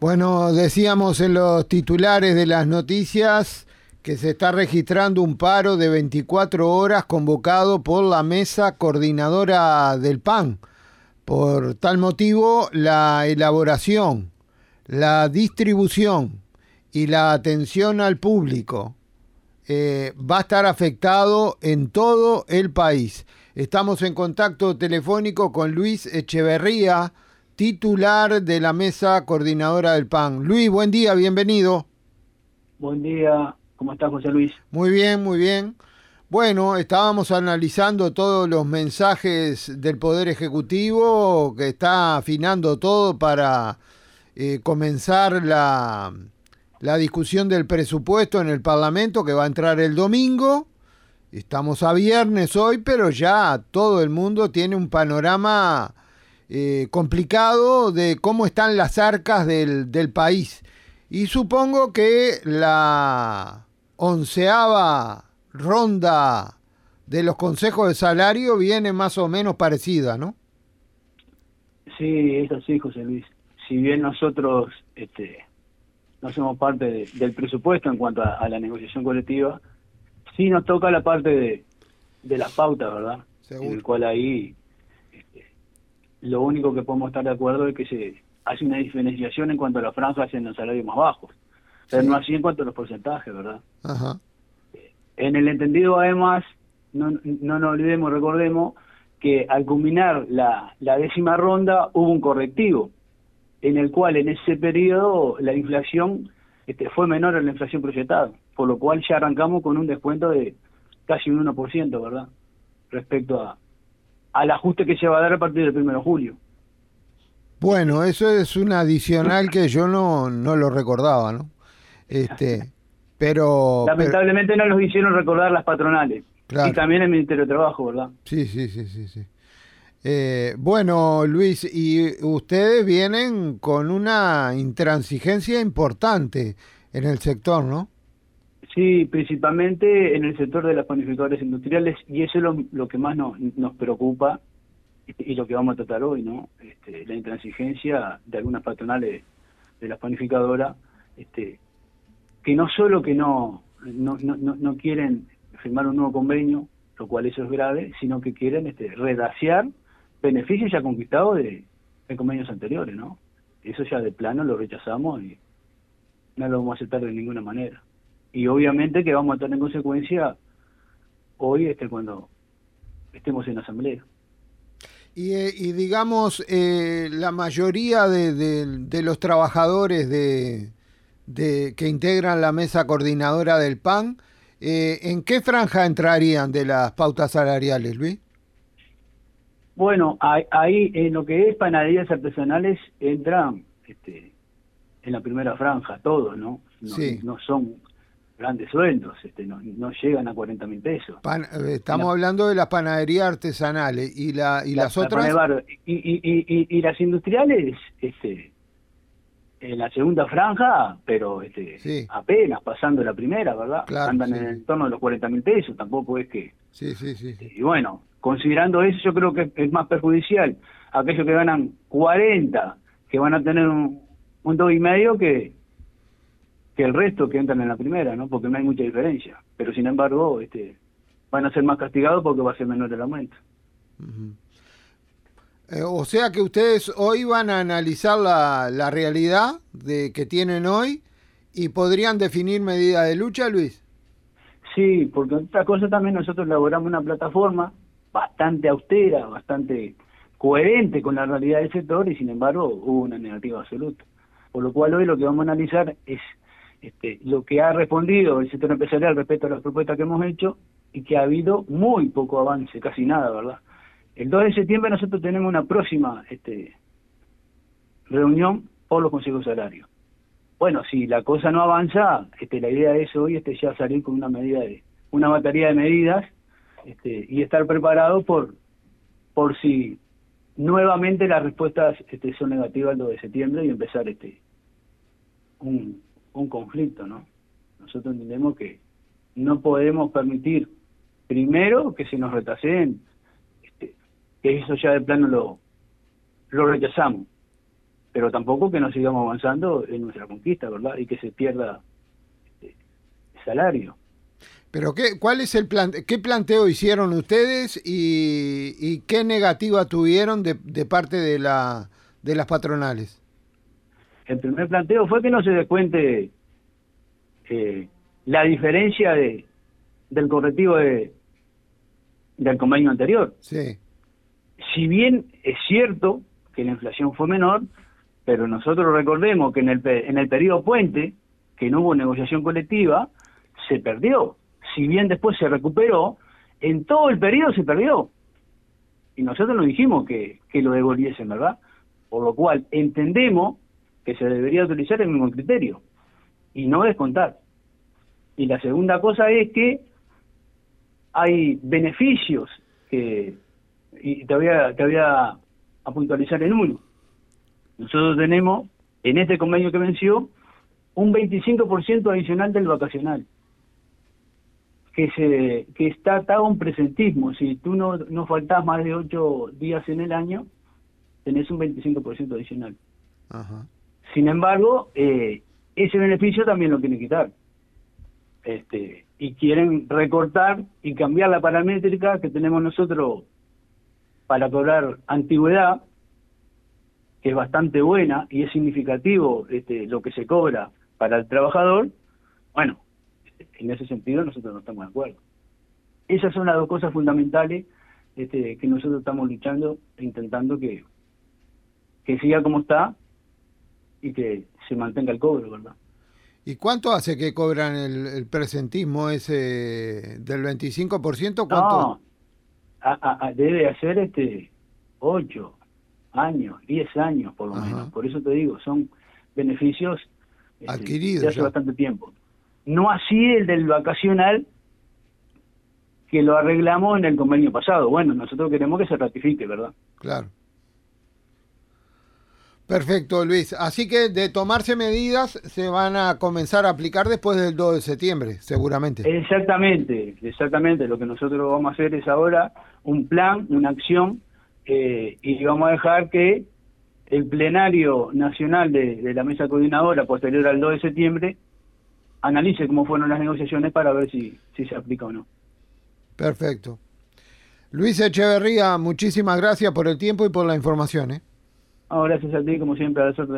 Bueno, decíamos en los titulares de las noticias que se está registrando un paro de 24 horas convocado por la mesa coordinadora del PAN. Por tal motivo, la elaboración, la distribución y la atención al público eh, va a estar afectado en todo el país. Estamos en contacto telefónico con Luis Echeverría, titular de la mesa coordinadora del PAN. Luis, buen día, bienvenido. Buen día, ¿cómo estás, José Luis? Muy bien, muy bien. Bueno, estábamos analizando todos los mensajes del Poder Ejecutivo que está afinando todo para eh, comenzar la, la discusión del presupuesto en el Parlamento que va a entrar el domingo. Estamos a viernes hoy, pero ya todo el mundo tiene un panorama eh, complicado de cómo están las arcas del, del país. Y supongo que la onceava ronda de los consejos de salario viene más o menos parecida, ¿no? Sí, es así, José Luis. Si bien nosotros este, no somos parte del presupuesto en cuanto a, la negociación colectiva, sí nos toca la parte de, de las pautas, ¿verdad? En el cual ahí lo único que podemos estar de acuerdo es que se hace una diferenciación en cuanto a las franjas en los salarios más bajos, pero no así en cuanto a los porcentajes, ¿verdad? En el entendido, además, no, no nos olvidemos, recordemos que al culminar la, la décima ronda hubo un correctivo, en el cual en ese periodo la inflación este, fue menor a la inflación proyectada, por lo cual ya arrancamos con un descuento de casi un 1%, ¿verdad? Respecto a, al ajuste que se va a dar a partir del 1 de julio. Bueno, eso es un adicional que yo no, no lo recordaba, ¿no? Este, pero... Lamentablemente no los hicieron recordar las patronales. Y también el Ministerio de Trabajo, ¿verdad? Sí, sí, sí, sí. sí. Eh, bueno, Luis, y ustedes vienen con una intransigencia importante en el sector, ¿no? Sí, principalmente en el sector de las panificadoras industriales y eso es lo, que más nos, nos preocupa y, lo que vamos a tratar hoy, ¿no? Este, la intransigencia de algunas patronales de las panificadoras, este, que no solo que no, no, no, no quieren firmar un nuevo convenio, lo cual eso es grave, sino que quieren este, redaciar beneficios ya conquistados de, de convenios anteriores, ¿no? Eso ya de plano lo rechazamos y no lo vamos a aceptar de ninguna manera y obviamente que vamos a en consecuencia hoy este cuando estemos en asamblea. Y, eh, y digamos, eh, la mayoría de, de, los trabajadores de, de, que integran la mesa coordinadora del PAN, eh, ¿en qué franja entrarían de las pautas salariales, Luis? Bueno, ahí en lo que es panaderías artesanales entran este, en la primera franja, todos, ¿no? No, sí. no son grandes sueldos, este, no, no llegan a 40 mil pesos. Eh, estamos hablando de las panaderías artesanales y la y las otras y, y, y, y, las industriales este en la segunda franja pero este apenas pasando la primera verdad andan en el torno de los 40 mil pesos tampoco es que sí, sí, sí, y bueno considerando eso yo creo que es más perjudicial aquellos que ganan 40 que van a tener un, un dos y medio que que el resto que entran en la primera, ¿no? Porque no hay mucha diferencia. Pero sin embargo, este, van a ser más castigados porque va a ser menor el aumento. Eh, o sea que ustedes hoy van a analizar la, la realidad de que tienen hoy y podrían definir medidas de lucha, Luis. Sí, porque otra cosa también nosotros elaboramos una plataforma bastante austera, bastante coherente con la realidad del sector y sin embargo hubo una negativa absoluta. Por lo cual hoy lo que vamos a analizar es este, lo que ha respondido el sector empresarial respecto a las propuestas que hemos hecho y que ha habido muy poco avance, casi nada, ¿verdad? El 2 de septiembre nosotros tenemos una próxima este, reunión por los consejos salarios. Bueno, si la cosa no avanza, este, la idea es hoy este, ya salir con una medida de una batería de medidas este, y estar preparado por por si nuevamente las respuestas este, son negativas el 2 de septiembre y empezar este un, un conflicto, ¿no? Nosotros entendemos que no podemos permitir, primero, que se nos retaseen, este, que eso ya de plano lo, lo rechazamos. pero tampoco que no sigamos avanzando en nuestra conquista, ¿verdad? Y que se pierda eh, salario. Pero qué, ¿cuál es el plan, qué planteo hicieron ustedes y, qué negativa tuvieron de, de, parte de la de las patronales? El primer planteo fue que no se descuente eh, la diferencia de del correctivo de del convenio anterior. Sí. Si bien es cierto que la inflación fue menor, pero nosotros recordemos que en el en el periodo puente que no hubo negociación colectiva se perdió si bien después se recuperó, en todo el periodo se perdió. Y nosotros no dijimos que, que lo devolviesen, ¿verdad? Por lo cual entendemos que se debería utilizar el mismo criterio y no descontar. Y la segunda cosa es que hay beneficios que, y te voy a, te voy a, puntualizar en uno. Nosotros tenemos, en este convenio que venció, un 25% adicional del vacacional que se que está atado a un presentismo. Si tú no, no faltas más de ocho días en el año, tenés un 25% adicional. Sin embargo, eh, ese beneficio también lo quieren quitar. Este, y quieren recortar y cambiar la paramétrica que tenemos nosotros para cobrar antigüedad, que es bastante buena y es significativo este, lo que se cobra para el trabajador. Bueno, en ese sentido nosotros no estamos de acuerdo. Esas son las dos cosas fundamentales este, que nosotros estamos luchando e intentando que, que siga como está y que se mantenga el cobro, ¿verdad? ¿Y cuánto hace que cobran el, presentismo ese del 25%? ¿Cuánto? No, debe hacer este 8 años, 10 años por lo menos. Por eso te digo, son beneficios este, adquiridos de hace bastante tiempo no así el del vacacional que lo arreglamos en el convenio pasado. Bueno, nosotros queremos que se ratifique, ¿verdad? Claro. Perfecto, Luis. Así que de tomarse medidas se van a comenzar a aplicar después del 2 de septiembre, seguramente. Exactamente, exactamente. Lo que nosotros vamos a hacer es ahora un plan, una acción, eh, y vamos a dejar que el plenario nacional de, de la mesa coordinadora posterior al 2 de septiembre analice cómo fueron las negociaciones para ver si, si se aplica o no. Perfecto. Luis Echeverría, muchísimas gracias por el tiempo y por la información. ¿eh? Gracias a ti, como siempre, a las.